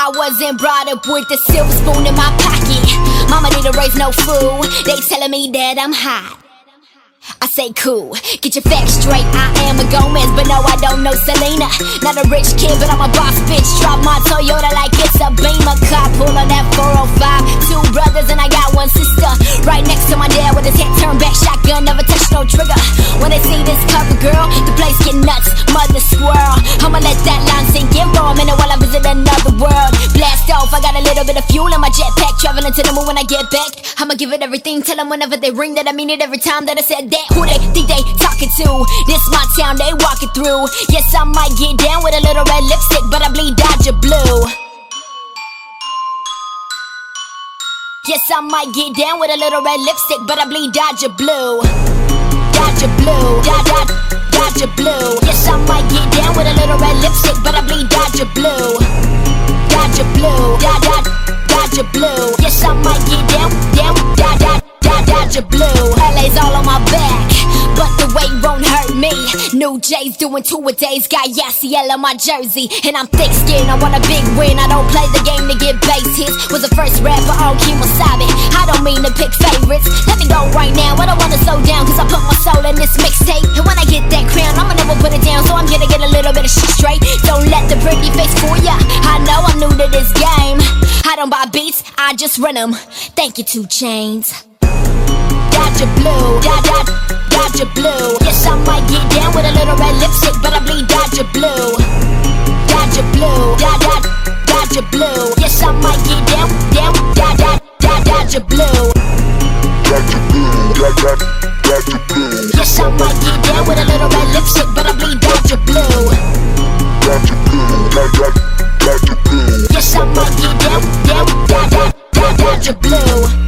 I wasn't brought up with the silver spoon in my pocket. Mama didn't raise no fool. They telling me that I'm hot. I say cool, get your facts straight. I am a Gomez, but no, I don't know Selena. Not a rich kid, but I'm a boss bitch. Drop my Toyota like it's a Beamer car. Pull on that 405. Two brothers and I got one sister. Right next to my dad with his head turned back, shotgun, never touch no trigger. When they see this cover girl, the place get nuts. Mother squirrel, I'ma let that line sink in little bit of fuel in my jetpack. Traveling to the moon when I get back. I'ma give it everything. Tell them whenever they ring that I mean it every time that I said that. Who they think they talking to? This my town, they walking through. Yes, I might get down with a little red lipstick, but I bleed Dodger blue. Yes, I might get down with a little red lipstick, but I bleed Dodger blue. Dodger blue, Dod Dod Dodger Dodger blue. Yes, I might get down, down, Dod Dod Dod Dodger blue. LA's all on my back, but the weight won't hurt me. New J's doing two a days, got Yasiel on my jersey, and I'm thick skinned. I want a big win. I don't play the game to get base hits. Was the first rapper on Kemosabe. I don't mean to pick favorites. Let me go right now. I don't wanna slow down, cause I put my soul in this mixtape. And when I get that crown, I'ma never put it down. So I'm gonna get a little bit of shit straight. Don't let the pretty face fool ya. Don't beats, I just run them. Thank you, 2 Chainz. Dodger blue, dod dod Dodger blue. Yes, I might get down with a little red lipstick, but I bleed Dodger blue. Dodger blue, dod dod Dodger blue. a blue.